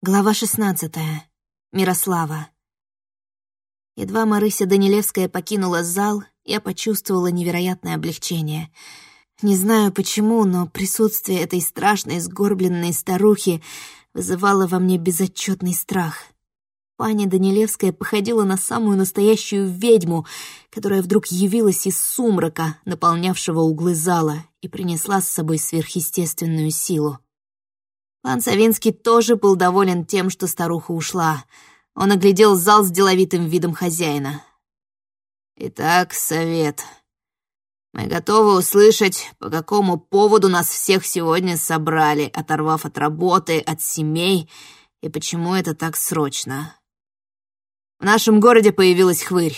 Глава шестнадцатая. Мирослава. Едва Марыся Данилевская покинула зал, я почувствовала невероятное облегчение. Не знаю почему, но присутствие этой страшной сгорбленной старухи вызывало во мне безотчетный страх. Паня Данилевская походила на самую настоящую ведьму, которая вдруг явилась из сумрака, наполнявшего углы зала, и принесла с собой сверхъестественную силу. Пан Савинский тоже был доволен тем, что старуха ушла. Он оглядел зал с деловитым видом хозяина. «Итак, совет. Мы готовы услышать, по какому поводу нас всех сегодня собрали, оторвав от работы, от семей, и почему это так срочно. В нашем городе появилась хвырь.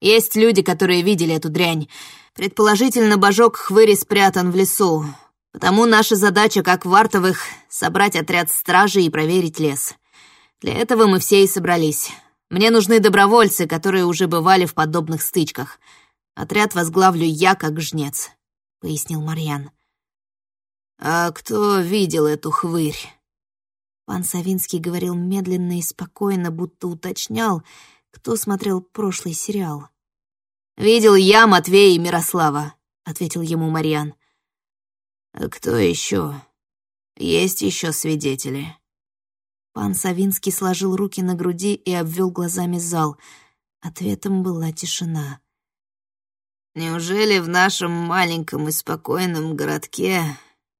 Есть люди, которые видели эту дрянь. Предположительно, божок хвыри спрятан в лесу. Потому наша задача, как вартовых, собрать отряд стражи и проверить лес. Для этого мы все и собрались. Мне нужны добровольцы, которые уже бывали в подобных стычках. Отряд возглавлю я, как жнец», — пояснил Марьян. «А кто видел эту хвырь?» Пан Савинский говорил медленно и спокойно, будто уточнял, кто смотрел прошлый сериал. «Видел я Матвея и Мирослава», — ответил ему Марьян. А кто еще? Есть еще свидетели. Пан Савинский сложил руки на груди и обвел глазами зал. Ответом была тишина. Неужели в нашем маленьком и спокойном городке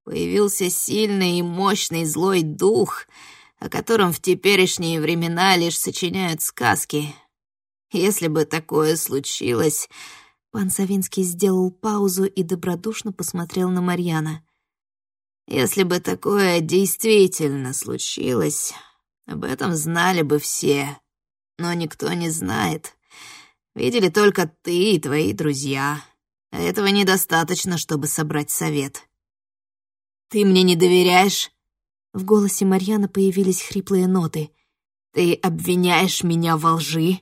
появился сильный и мощный злой дух, о котором в теперешние времена лишь сочиняют сказки? Если бы такое случилось, Пан Савинский сделал паузу и добродушно посмотрел на Марьяна. «Если бы такое действительно случилось, об этом знали бы все, но никто не знает. Видели только ты и твои друзья. Этого недостаточно, чтобы собрать совет. Ты мне не доверяешь?» В голосе Марьяна появились хриплые ноты. «Ты обвиняешь меня во лжи?»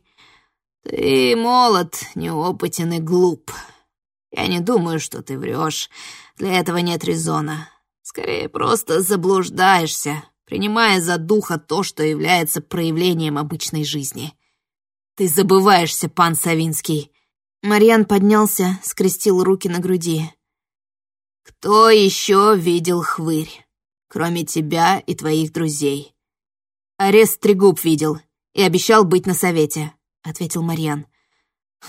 «Ты молод, неопытен и глуп. Я не думаю, что ты врешь. Для этого нет резона. Скорее, просто заблуждаешься, принимая за духа то, что является проявлением обычной жизни. Ты забываешься, пан Савинский». Марьян поднялся, скрестил руки на груди. «Кто еще видел хвырь, кроме тебя и твоих друзей?» «Арест Трегуб видел и обещал быть на совете», — ответил Марьян.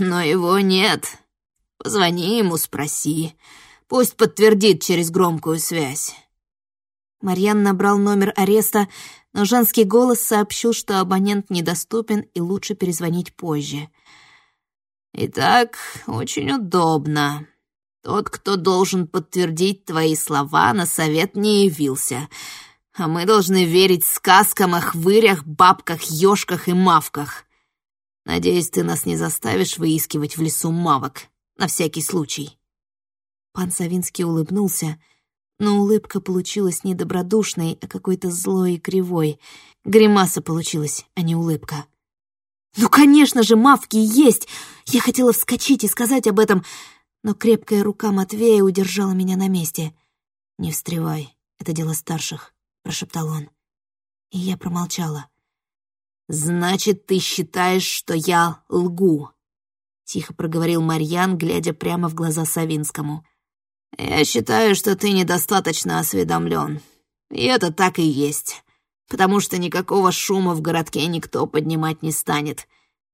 «Но его нет. Позвони ему, спроси. Пусть подтвердит через громкую связь». Марьян набрал номер ареста, но женский голос сообщил, что абонент недоступен и лучше перезвонить позже. «Итак, очень удобно. Тот, кто должен подтвердить твои слова, на совет не явился, а мы должны верить сказкам о хвырях, бабках, ёшках и мавках. Надеюсь, ты нас не заставишь выискивать в лесу мавок, на всякий случай». Пан Савинский улыбнулся, но улыбка получилась не добродушной, а какой-то злой и кривой. Гримаса получилась, а не улыбка. «Ну, конечно же, мавки есть! Я хотела вскочить и сказать об этом, но крепкая рука Матвея удержала меня на месте. «Не встревай, это дело старших», — прошептал он. И я промолчала. «Значит, ты считаешь, что я лгу?» — тихо проговорил Марьян, глядя прямо в глаза Савинскому. «Я считаю, что ты недостаточно осведомлен. И это так и есть, потому что никакого шума в городке никто поднимать не станет.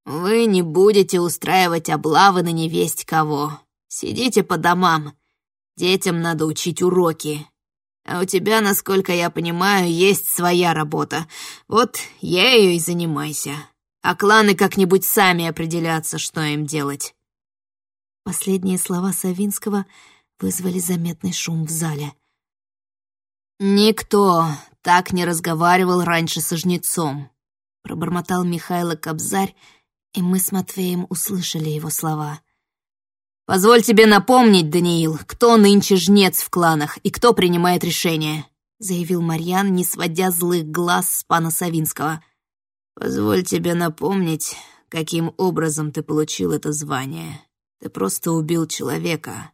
Вы не будете устраивать облавы на невесть кого. Сидите по домам. Детям надо учить уроки, а у тебя, насколько я понимаю, есть своя работа. Вот ее и занимайся. А кланы как-нибудь сами определятся, что им делать». Последние слова Савинского вызвали заметный шум в зале. «Никто так не разговаривал раньше со жнецом», — пробормотал Михайло Кобзарь, и мы с Матвеем услышали его слова. «Позволь тебе напомнить, Даниил, кто нынче жнец в кланах и кто принимает решения», заявил Марьян, не сводя злых глаз с пана Савинского. «Позволь тебе напомнить, каким образом ты получил это звание. Ты просто убил человека.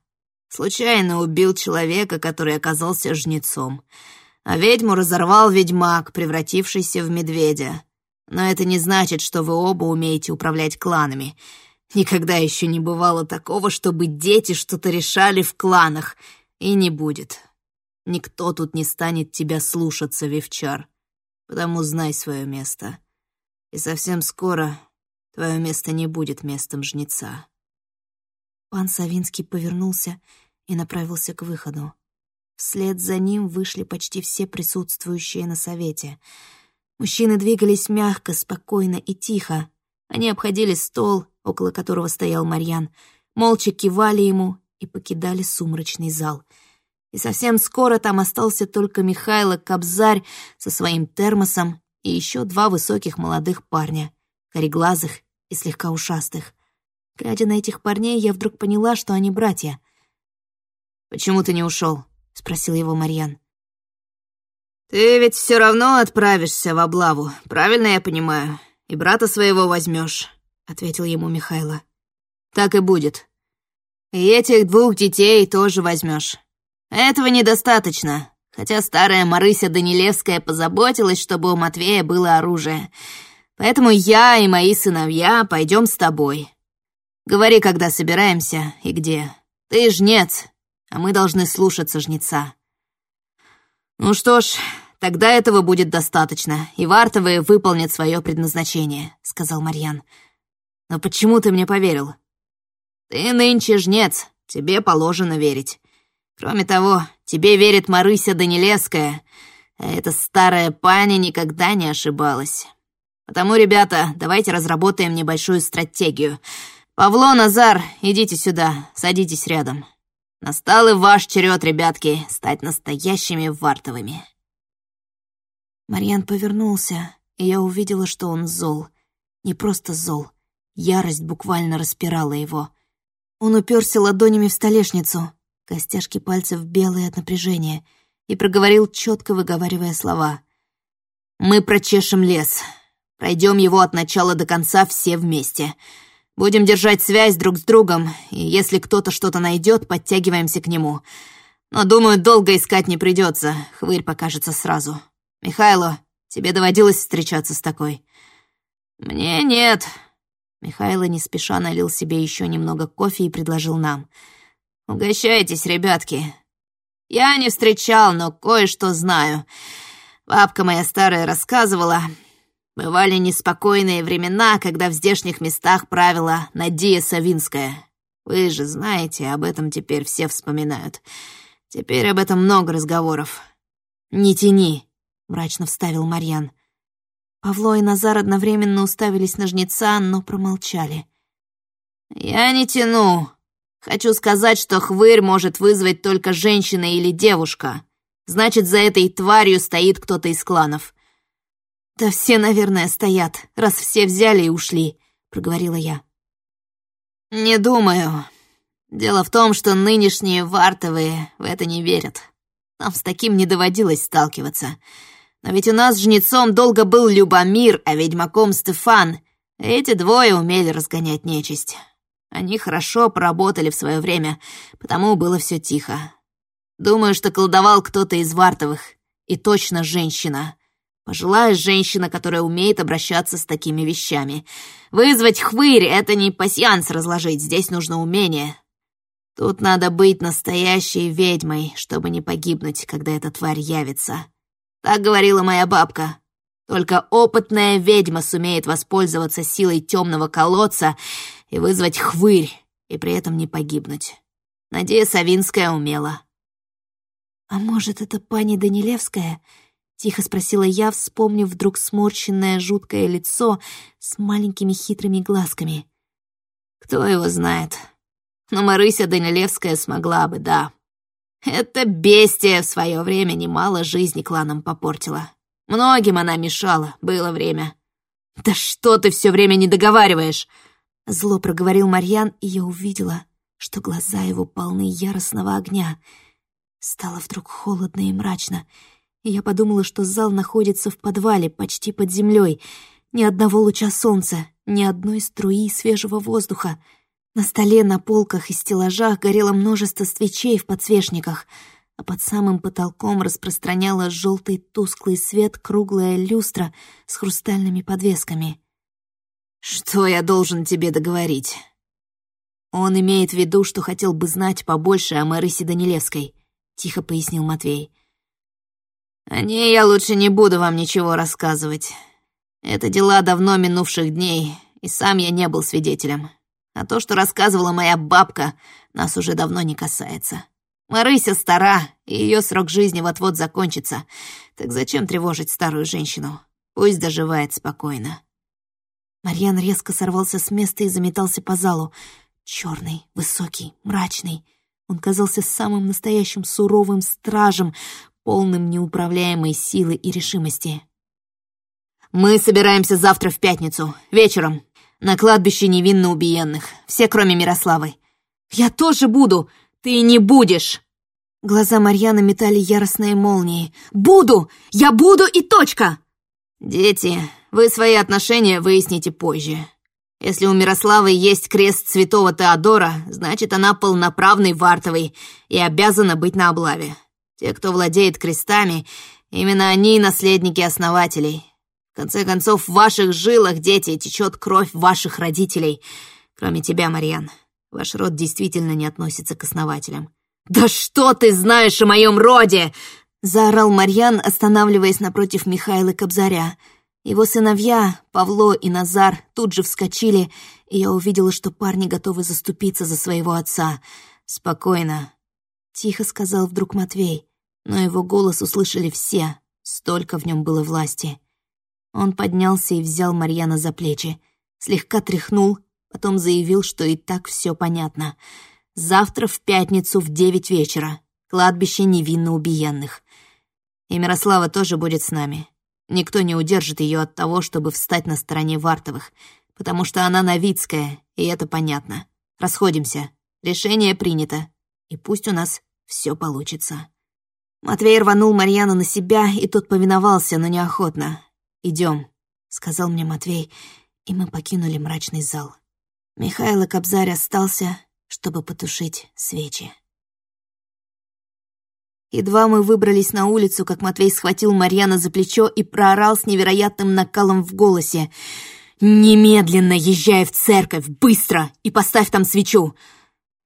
Случайно убил человека, который оказался жнецом. а ведьму разорвал ведьмак, превратившийся в медведя. Но это не значит, что вы оба умеете управлять кланами. Никогда еще не бывало такого, чтобы дети что-то решали в кланах. И не будет. Никто тут не станет тебя слушаться, Вивчар. Потому знай свое место. И совсем скоро твое место не будет местом жнеца. Пан Савинский повернулся и направился к выходу. Вслед за ним вышли почти все присутствующие на совете. Мужчины двигались мягко, спокойно и тихо. Они обходили стол, около которого стоял Марьян, молча кивали ему и покидали сумрачный зал. И совсем скоро там остался только Михайло Кобзарь со своим термосом и еще два высоких молодых парня, кореглазых и слегка ушастых. Глядя на этих парней, я вдруг поняла, что они братья. «Почему ты не ушел? спросил его Марьян. «Ты ведь все равно отправишься в облаву, правильно я понимаю? И брата своего возьмешь, ответил ему Михайло. «Так и будет. И этих двух детей тоже возьмешь. Этого недостаточно, хотя старая Марыся Данилевская позаботилась, чтобы у Матвея было оружие. Поэтому я и мои сыновья пойдем с тобой. Говори, когда собираемся и где. Ты жнец, а мы должны слушаться жнеца. Ну что ж, тогда этого будет достаточно, и вартовые выполнят свое предназначение, сказал Марьян. Но почему ты мне поверил? Ты нынче жнец, тебе положено верить. Кроме того, тебе верит Марыся Данилевская, а эта старая паня никогда не ошибалась. Потому, ребята, давайте разработаем небольшую стратегию — «Павло, Назар, идите сюда, садитесь рядом. Настал и ваш черед, ребятки, стать настоящими вартовыми». Марьян повернулся, и я увидела, что он зол. Не просто зол. Ярость буквально распирала его. Он уперся ладонями в столешницу, костяшки пальцев белые от напряжения, и проговорил, четко выговаривая слова. «Мы прочешем лес. Пройдем его от начала до конца все вместе. Будем держать связь друг с другом, и если кто-то что-то найдет, подтягиваемся к нему. Но, думаю, долго искать не придется, хвырь покажется сразу. Михайло, тебе доводилось встречаться с такой?» «Мне нет». Михайло не спеша налил себе еще немного кофе и предложил нам. «Угощайтесь, ребятки. Я не встречал, но кое-что знаю. Бабка моя старая рассказывала, Бывали неспокойные времена, когда в здешних местах правила Надия Савинская. Вы же знаете, об этом теперь все вспоминают. Теперь об этом много разговоров. «Не тяни», — мрачно вставил Марьян. Павло и Назар одновременно уставились на жнеца, но промолчали. «Я не тяну. Хочу сказать, что хвырь может вызвать только женщина или девушка. Значит, за этой тварью стоит кто-то из кланов. «Да все, наверное, стоят, раз все взяли и ушли», — проговорила я. «Не думаю. Дело в том, что нынешние вартовые в это не верят. Нам с таким не доводилось сталкиваться. Но ведь у нас жнецом долго был Любомир, а ведьмаком Стефан. Эти двое умели разгонять нечисть. Они хорошо поработали в свое время, потому было все тихо. Думаю, что колдовал кто-то из вартовых, и точно женщина. Пожилая женщина, которая умеет обращаться с такими вещами. Вызвать хвырь — это не пасьянс разложить, здесь нужно умение. Тут надо быть настоящей ведьмой, чтобы не погибнуть, когда эта тварь явится. Так говорила моя бабка. Только опытная ведьма сумеет воспользоваться силой темного колодца и вызвать хвырь, и при этом не погибнуть. Надеюсь, Савинская умела. «А может, это пани Данилевская?» Тихо спросила я, вспомнив вдруг сморщенное жуткое лицо с маленькими хитрыми глазками. «Кто его знает? Но Марыся Данилевская смогла бы, да. Это бестия в свое время немало жизни кланам попортила. Многим она мешала, было время». «Да что ты все время не договариваешь?» Зло проговорил Марьян, и я увидела, что глаза его полны яростного огня. Стало вдруг холодно и мрачно, я подумала, что зал находится в подвале, почти под землей. Ни одного луча солнца, ни одной струи свежего воздуха. На столе, на полках и стеллажах горело множество свечей в подсвечниках, а под самым потолком распространяла желтый тусклый свет круглая люстра с хрустальными подвесками. «Что я должен тебе договорить?» «Он имеет в виду, что хотел бы знать побольше о Марисе Данилевской», — тихо пояснил Матвей. «О ней я лучше не буду вам ничего рассказывать. Это дела давно минувших дней, и сам я не был свидетелем. А то, что рассказывала моя бабка, нас уже давно не касается. Марыся стара, и ее срок жизни вот-вот закончится. Так зачем тревожить старую женщину? Пусть доживает спокойно». Марьян резко сорвался с места и заметался по залу. Черный, высокий, мрачный. Он казался самым настоящим суровым стражем, полным неуправляемой силы и решимости. «Мы собираемся завтра в пятницу, вечером, на кладбище невинно убиенных, все кроме Мирославы. Я тоже буду, ты не будешь!» Глаза Марьяны метали яростные молнии. «Буду! Я буду и точка!» «Дети, вы свои отношения выясните позже. Если у Мирославы есть крест святого Теодора, значит, она полноправный вартовый и обязана быть на облаве. Те, кто владеет крестами, именно они наследники основателей. В конце концов, в ваших жилах, дети, течет кровь ваших родителей. Кроме тебя, Марьян. Ваш род действительно не относится к основателям. «Да что ты знаешь о моем роде?» — заорал Марьян, останавливаясь напротив Михаила Кобзаря — его сыновья, Павло и Назар, тут же вскочили, и я увидела, что парни готовы заступиться за своего отца. «Спокойно», — тихо сказал вдруг Матвей, но его голос услышали все, столько в нем было власти. Он поднялся и взял Марьяна за плечи, слегка тряхнул, потом заявил, что и так все понятно. «Завтра в пятницу в девять вечера. Кладбище невинно убиенных. И Мирослава тоже будет с нами. Никто не удержит ее от того, чтобы встать на стороне Вартовых, потому что она Новицкая, и это понятно. Расходимся. Решение принято. И пусть у нас все получится. Матвей рванул Марьяну на себя, и тот повиновался, но неохотно. Идем, сказал мне Матвей, и мы покинули мрачный зал. Михаил Кобзарь остался, чтобы потушить свечи. Едва мы выбрались на улицу, как Матвей схватил Марьяна за плечо и проорал с невероятным накалом в голосе. «Немедленно езжай в церковь, быстро, и поставь там свечу!»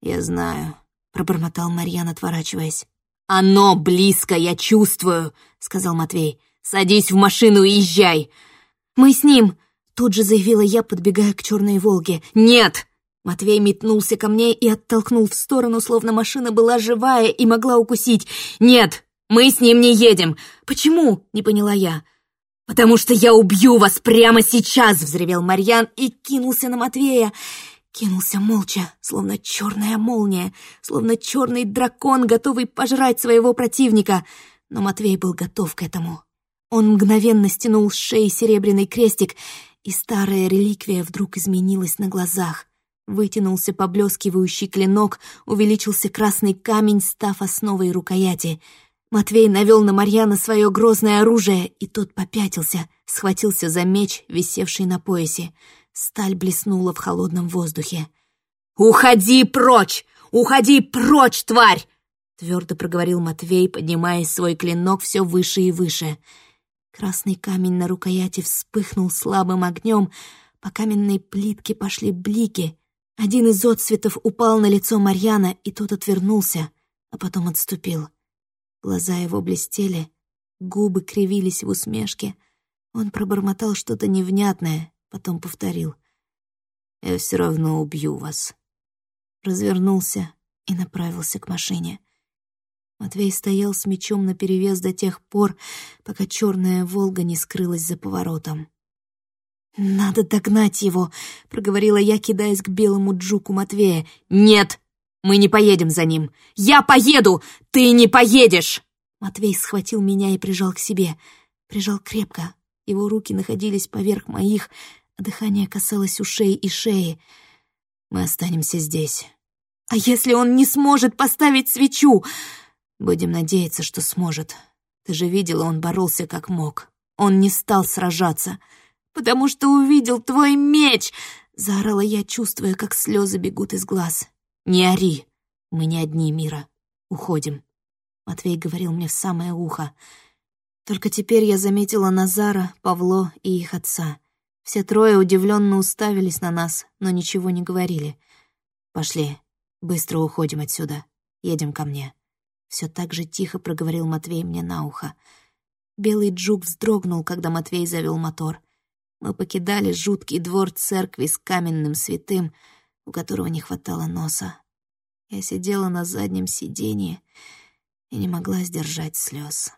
«Я знаю», — пробормотал Марьян, отворачиваясь. «Оно близко, я чувствую», — сказал Матвей. «Садись в машину и езжай!» «Мы с ним!» — тут же заявила я, подбегая к черной «Волге». «Нет!» Матвей метнулся ко мне и оттолкнул в сторону, словно машина была живая и могла укусить. «Нет, мы с ним не едем!» «Почему?» — не поняла я. «Потому что я убью вас прямо сейчас!» — взревел Марьян и кинулся на Матвея. Кинулся молча, словно черная молния, словно черный дракон, готовый пожрать своего противника. Но Матвей был готов к этому. Он мгновенно стянул с шеи серебряный крестик, и старая реликвия вдруг изменилась на глазах — Вытянулся поблескивающий клинок, увеличился красный камень, став основой рукояти. Матвей навел на Марьяна свое грозное оружие, и тот попятился, схватился за меч, висевший на поясе. Сталь блеснула в холодном воздухе. «Уходи прочь! Уходи прочь, тварь!» Твердо проговорил Матвей, поднимая свой клинок все выше и выше. Красный камень на рукояти вспыхнул слабым огнем, по каменной плитке пошли блики — один из отцветов упал на лицо Марьяна, и тот отвернулся, а потом отступил. Глаза его блестели, губы кривились в усмешке. Он пробормотал что-то невнятное, потом повторил. «Я все равно убью вас». Развернулся и направился к машине. Матвей стоял с мечом наперевес до тех пор, пока черная «Волга» не скрылась за поворотом. «Надо догнать его», — проговорила я, кидаясь к белому джуку Матвея. «Нет, мы не поедем за ним. Я поеду, ты не поедешь!» Матвей схватил меня и прижал к себе. Прижал крепко. Его руки находились поверх моих, дыхание касалось ушей и шеи. «Мы останемся здесь». «А если он не сможет поставить свечу?» «Будем надеяться, что сможет. Ты же видела, он боролся как мог. Он не стал сражаться» потому что увидел твой меч!» — заорала я, чувствуя, как слезы бегут из глаз. «Не ори! Мы не одни, Мира. Уходим». Матвей говорил мне в самое ухо. Только теперь я заметила Назара, Павло и их отца. Все трое удивленно уставились на нас, но ничего не говорили. «Пошли, быстро уходим отсюда, едем ко мне». Все так же тихо проговорил Матвей мне на ухо. Белый джук вздрогнул, когда Матвей завел мотор. Мы покидали жуткий двор церкви с каменным святым, у которого не хватало носа. Я сидела на заднем сиденье и не могла сдержать слез.